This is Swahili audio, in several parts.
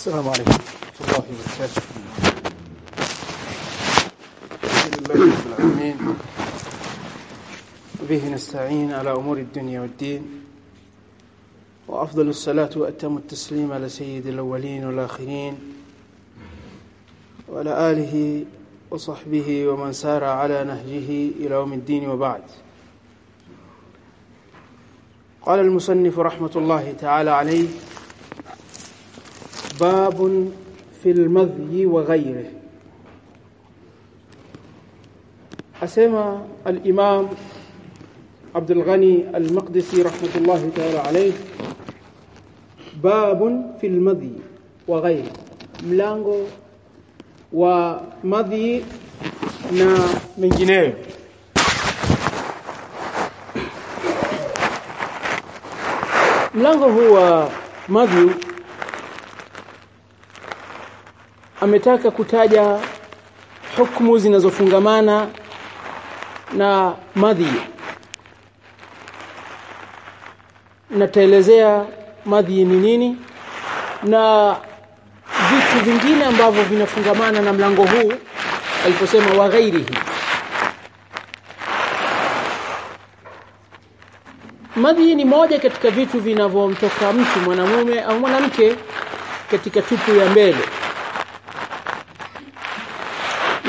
السلام عليكم ورحمة الله وبركاته. الحمد لله رب العالمين وبه نستعين على أمور الدنيا والدين وأفضل الصلاة وأتم التسليم على سيد الأولين والآخرين وعلى آله وصحبه ومن سار على نهجه إلى يوم الدين وبعد. قال المصنف رحمة الله تعالى عليه باب في المذي وغيره. أسمى الإمام عبد الغني المقدسي رحمة الله تعالى عليه باب في المذي وغيره. wa madhi na mengineyo mlango huu wa madhi ametaka kutaja hukumu zinazofungamana na madhi. Nataelezea madhi ni nini na vitu vingine ambavyo vinafungamana na mlango huu aliposema wa ghairihi. Madhi ni moja katika vitu vinavyomtoka mtu mwanamume au mwanamke katika tupu ya mbele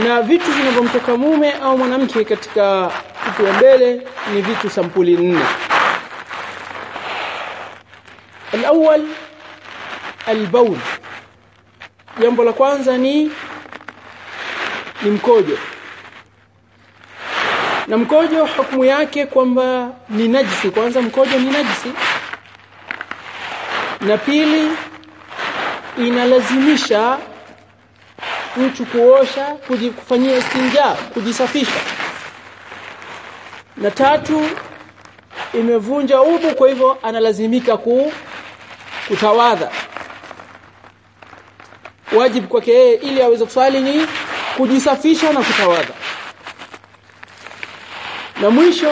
na vitu vinavyomtoka mume au mwanamke katika tupu ya mbele ni vitu sampuli nne الأول البول jambo la kwanza ni ni mkojo na mkojo hukumu yake kwamba ni najisi kwanza mkojo ni najisi na pili inalazimisha mtu kuosha kujifanyia istinja kujisafisha. Na tatu imevunja udhu kwa hivyo analazimika ku kutawadha. Wajibu kwake yeye ili aweze kuswali ni kujisafisha na kutawadha. Na mwisho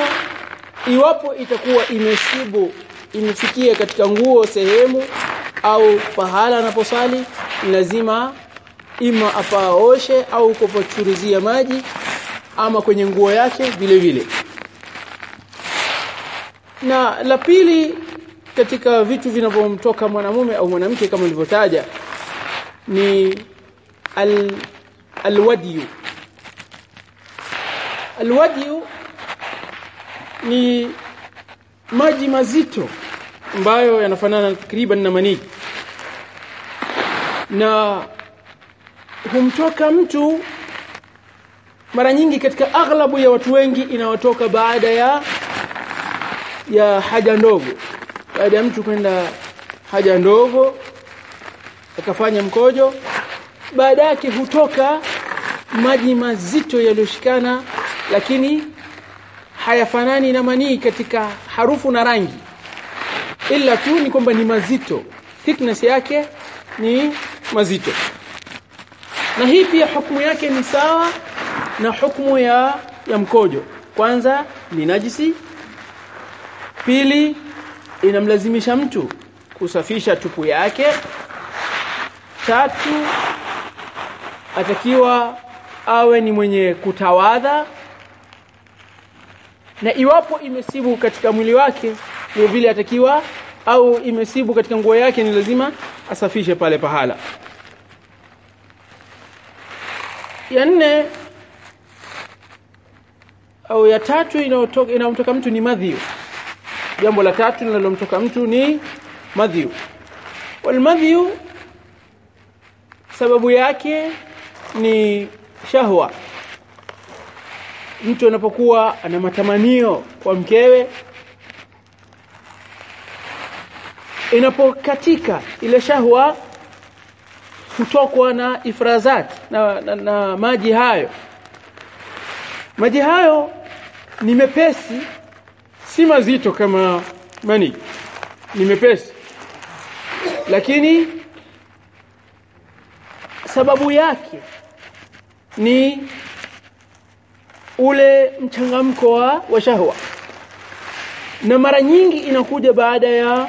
iwapo itakuwa imesibu imefikia katika nguo sehemu au pahala anaposali lazima ima apaoshe au kupochuruzia maji ama kwenye nguo yake vile vile. Na la pili katika vitu vinavyomtoka mwanamume au mwanamke kama nilivyotaja ni al alwadiyu alwadiyu ni maji mazito ambayo yanafanana takriban na manii na humtoka mtu. Mara nyingi katika aghlabu ya watu wengi inawatoka baada ya ya haja ndogo. Baada ya mtu kwenda haja ndogo akafanya mkojo baada yake hutoka maji mazito yaliyoshikana lakini hayafanani na manii katika harufu na rangi. Ila tu ni kwamba ni mazito. Thickness yake ni mazito na hii pia hukumu yake ni sawa na hukumu ya ya mkojo. Kwanza ni najisi. Pili inamlazimisha mtu kusafisha tupu yake. Tatu atakiwa awe ni mwenye kutawadha. Na iwapo imesibu katika mwili wake vile vile atakiwa au imesibu katika nguo yake ni lazima asafishe pale pahala ya nne au ya tatu inayotoka inamtoka mtu ni madhiu. Jambo la tatu linalomtoka mtu ni madhiu. Walmadhiu sababu yake ni shahwa. Mtu anapokuwa ana matamanio kwa mkewe inapokatika ile shahwa hutokwa na ifrazati na, na, na maji hayo. Maji hayo ni mepesi si mazito kama mani ni mepesi. Lakini sababu yake ni ule mchangamko wa, wa shahwa. Na mara nyingi inakuja baada ya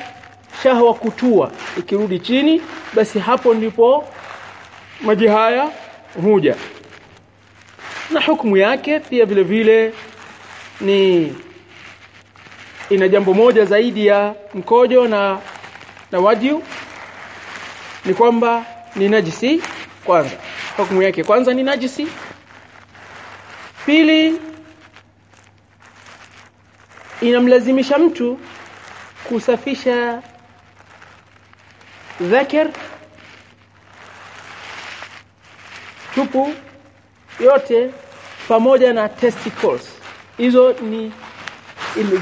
shahwa kutua ikirudi chini basi hapo ndipo maji haya huja. Na hukumu yake pia vile vile ni ina jambo moja zaidi ya mkojo na na wadiu ni kwamba ni najisi kwanza. Hukumu yake kwanza ni najisi. Pili inamlazimisha mtu kusafisha dhakar tupu yote pamoja na testicles. Hizo ni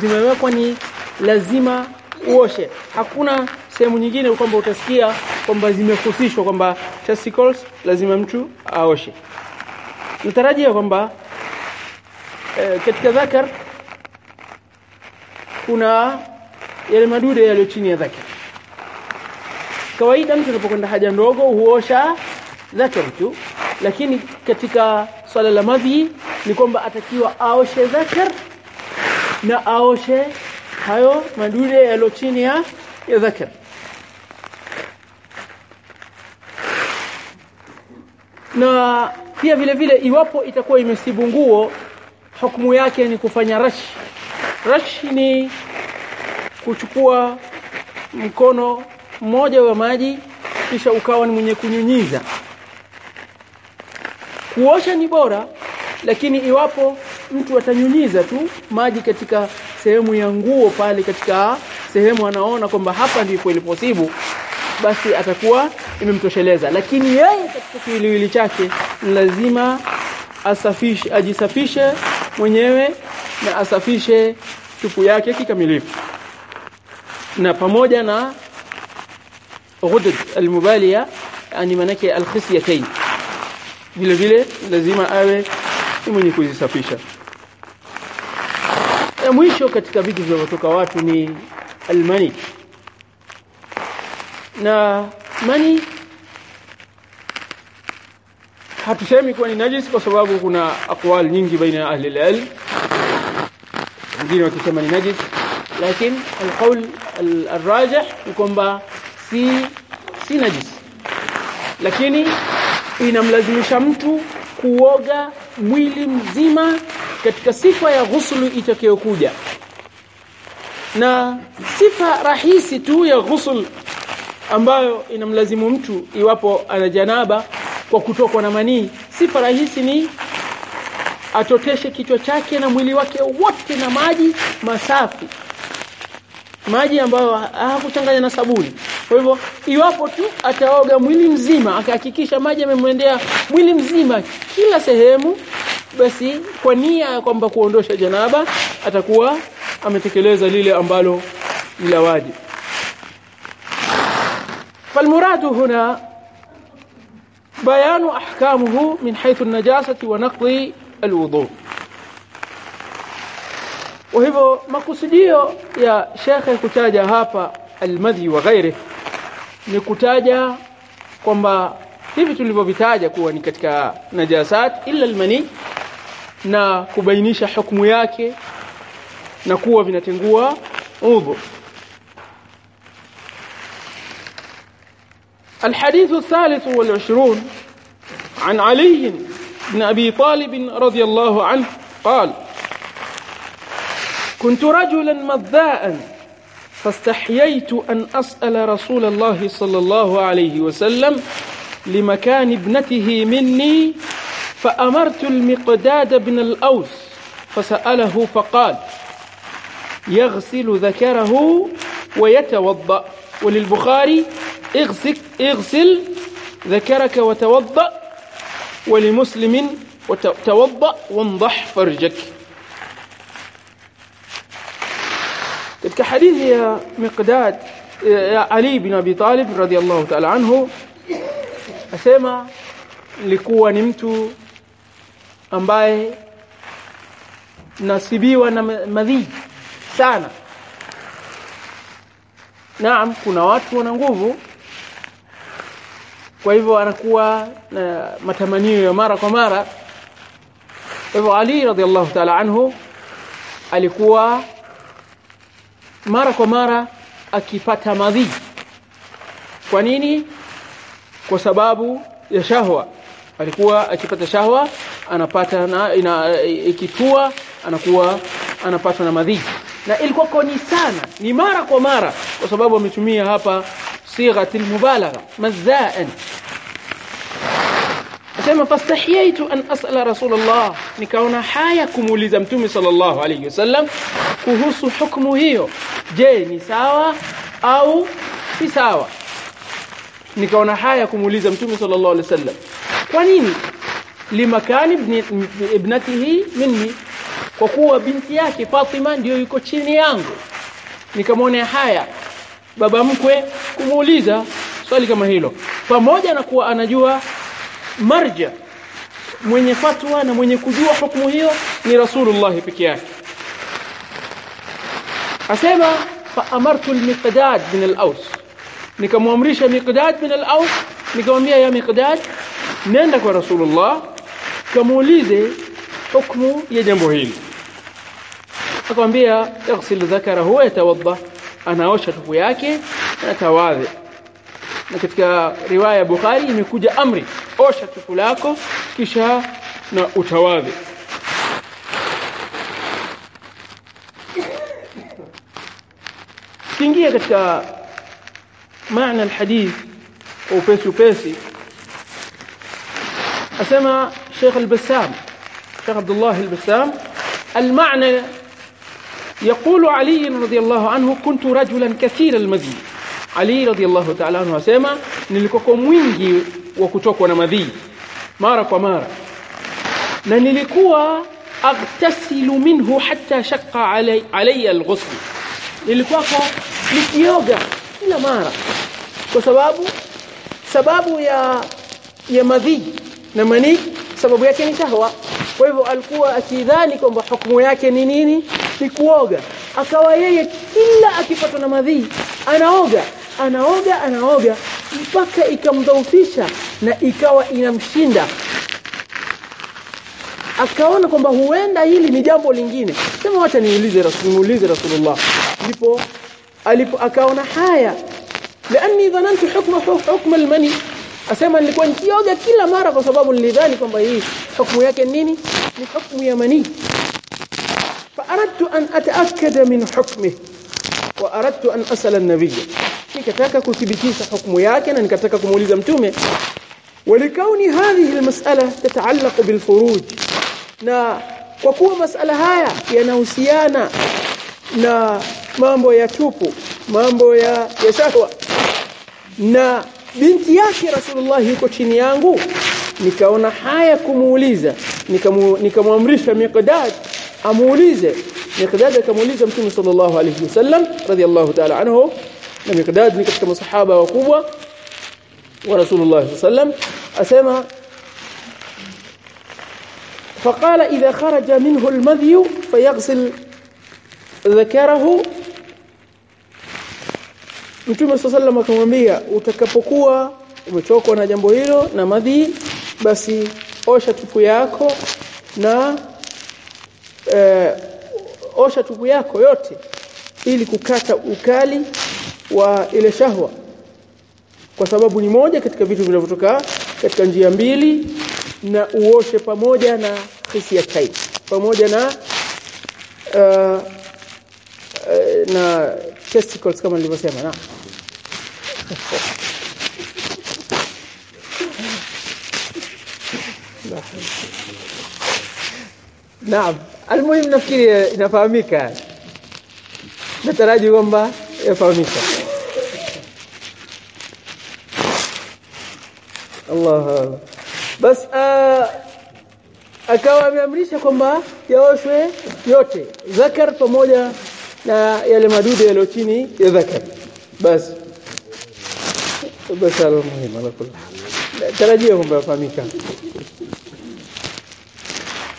zimewekwa ni lazima uoshe. Hakuna sehemu nyingine kwamba utasikia kwamba zimehusishwa kwamba testicles lazima mtu aoshe. Natarajia kwamba e, katika dhakar kuna yale madude yaliyo chini ya dhakar. Kawaida mtu anapokwenda haja ndogo huosha dhakar tu lakini katika swala la madhi ni kwamba atakiwa aoshe dhakar na aoshe hayo madude yalo chini ya dhakar na pia vile vile iwapo itakuwa imesibu nguo hukumu yake ni kufanya rash. Rash ni kuchukua mkono mmoja wa maji kisha ukawa ni mwenye kunyunyiza kuosha ni bora lakini iwapo mtu atanyunyiza tu maji katika sehemu ya nguo pale katika sehemu anaona kwamba hapa ndipo iliposibu basi atakuwa imemtosheleza. Lakini yeye katika kiwiliwili chake lazima asafishe ajisafishe mwenyewe na asafishe tupu yake kikamilifu. Na pamoja na ghudud almubaliya yani manake alkhisyatayn vile vile lazima awe ni mwenye kuzisafisha. Na mwisho katika vitu vya vinavyotoka watu ni almani. Na mani hatusemi kuwa ni najis kwa sababu kuna aqwal nyingi baina ya ahli al wengine wakisema ni najis. Lakini alqaul alrajih ni kwamba si si najis. Lakini inamlazimisha mtu kuoga mwili mzima katika sifa ya ghuslu itakayokuja. Na sifa rahisi tu ya ghusl ambayo inamlazimu mtu iwapo ana janaba kwa kutokwa na manii. Sifa rahisi ni atoteshe kichwa chake na mwili wake wote na maji masafi. Maji ambayo hakuchanganya na sabuni kwa hivyo iwapo tu ataoga mwili mzima akahakikisha maji yamemwendea mwili mzima kila sehemu basi kwa nia ya kwamba kuondosha janaba atakuwa ametekeleza lile ambalo ni la wajibu فالمراد هنا بيان أحكامه من حيث النجاسة ونقض الوضوء وهو makusudio ya shekhe kutaja hapa almadhi wa ghairi ni kutaja kwamba hivi tulivyovitaja kuwa ni katika najasat illa almani na kubainisha hukumu yake na kuwa vinatengua udhu الحديث الثالث والعشرون عن علي بن أبي طالب رضي الله عنه قال كنت رجلا مذاء فاستحييت أن أسأل رسول الله صلى الله عليه وسلم لمكان ابنته مني فأمرت المقداد بن الأوس فسأله فقال يغسل ذكره ويتوضأ. وللبخاري اغسل, اغسل ذكرك وتوضأ ولمسلم وتوضأ وانضح فرجك. Katika hadithi ya Miqdad ya Ali ibn Abi Talib radhiallahu ta'ala anhu asema nilikuwa ni mtu ambaye nasibiwa na madhi sana. Naam kuna watu wana nguvu. Kwa hivyo anakuwa na matamanio ya mara kwa mara. Hivyo Ali radhiallahu ta'ala anhu alikuwa mara kwa mara akipata madhi. Kwa nini? Kwa sababu ya shahwa. Alikuwa akipata shahwa anapata na ina, ikitua anakuwa anapata na madhi. Na ilikuwa koni sana ni mara kwa mara kwa sababu ametumia hapa sighatil mubalagha mazaan asema fastahiyaitu an asala rasulullah. Nikaona haya kumuuliza mtume sallallahu alayhi wasallam kuhusu hukumu hiyo je ni sawa au si sawa? Nikaona haya kumuuliza mtume sallallahu alaihi wasallam. Kwa nini? Limakani ibn, ibnatihi minni. Kwa kuwa binti yake Fatima ndiyo yuko chini yangu. Nikamwona haya baba mkwe kumuuliza swali kama hilo. Pamoja na kuwa anajua marja mwenye fatwa na mwenye kujua hukumu hiyo ni Rasulullah peke yake asema fa amartu al-miqdad bin al-aws. Nikamwamrisha miqdad bin al-aws nikamwambia ya miqdad nenda kwa Rasulullah kamuulize hukumu ya jambo hili. Akamwambia yaghsil dhakarahu wa yatawadda. Anaosha tupu yake na tawadhi na katika riwaya Bukhari imekuja amri osha tupu lako kisha na utawadhi kiingia katika maana alhadith upesi upesi asema Sheikh al-Bassam Sheikh Abdullah al-Bassam المعنى يقول علي رضي الله عنه كنت رجلا كثير المذي Ali radhiallahu ta'ala anhu asema nilikuwa mwingi wa kutokwa na madhi mara kwa mara na nilikuwa aghtasilu minhu hatta shaqqa alayya alghusl nilikuwa nikioga kila mara. Kwa sababu sababu ya ya madhi na mani sababu yake ni shahwa. Kwa hivyo alikuwa akidhani kwamba hukumu yake ni nini? Ni kuoga. Akawa yeye kila akipatwa na madhi anaoga anaoga anaoga mpaka ikamdhaufisha na ikawa inamshinda. Akaona kwamba huenda hili ni jambo lingine. Sema wacha niulize rasulullah. Ndipo alipo akaona haya لاني ظننت حكم حكم المني asema nilikuwa nikioga kila mara kwa sababu nilidhani kwamba hii hukumu yake nini ni hukumu ya mani فاردت ان اتاكد من حكمه واردت ان اسال النبي nikataka kuthibitisha hukumu yake na nikataka kumuuliza mtume walikauni hadhihi almas'ala tata'allaq bilfuruj na kwa kuwa masala haya yanahusiana na mambo ya tupu mambo ya ya na binti yake Rasulullah yuko chini yangu nikaona haya kumuuliza nikamwamrisha Miqdad amuulize Miqdad akamuuliza Mtume sallallahu alayhi wasallam radiyallahu ta'ala anhu na Miqdad ni katika masahaba wakubwa wa Rasulullah sallam asema فقال إذا خرج منه المذي فيغسل ذكره Mtume sallam akamwambia utakapokuwa umechokwa na jambo hilo na madhi basi osha tupu yako na e, osha tupu yako yote ili kukata ukali wa ile shahwa. Kwa sababu ni moja katika vitu vinavyotoka katika njia mbili na uoshe pamoja na khisiyatain pamoja na uh, uh, na testicles kama nilivyosema na نعم. المهم نفكري نفهميك نتراجع ومبا يفهميك الله. بس آه أكاوا أميامريشا كومبا يوشوي يوتي آه، ذكر بموليا na yale madudu yaliyo chini ya dhakari basi Bas muhimu. Tarajia kwamba.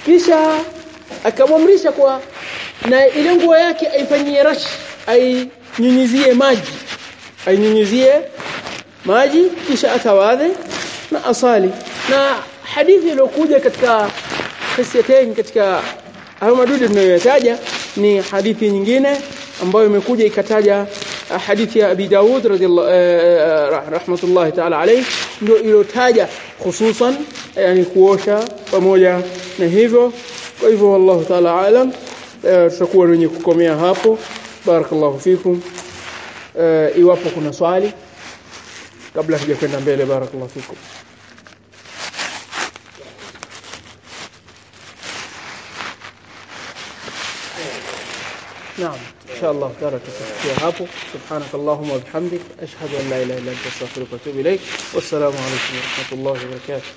Kisha akamwamrisha kwa na ile nguo yake aifanyie rash ainyunyizie maji ainyunyizie maji kisha atawadhe na asali na hadithi iliyokuja katika khisiyatain katika hayo madudu tunayoyataja ni hadithi nyingine ambayo imekuja ikataja حديث يا أبي داود رضي الله آه، آه، آه، رحمة الله تعالى عليه. نو إلو تاجة خصوصا يعني كوشا فمويا نهيفو. كيف الله تعالى عالم شكوا من يكوكم يا هابو بارك الله فيكم. إيوابو كنا سؤالي. قبل أن يكون نبيل بارك الله فيكم. نعم. شاء الله تعالى تفكير هابو. سبحانك اللهم وبحمدك أشهد أن لا إله إلا أنت أستغفرك وأتوب إليك. والسلام عليكم ورحمة الله وبركاته.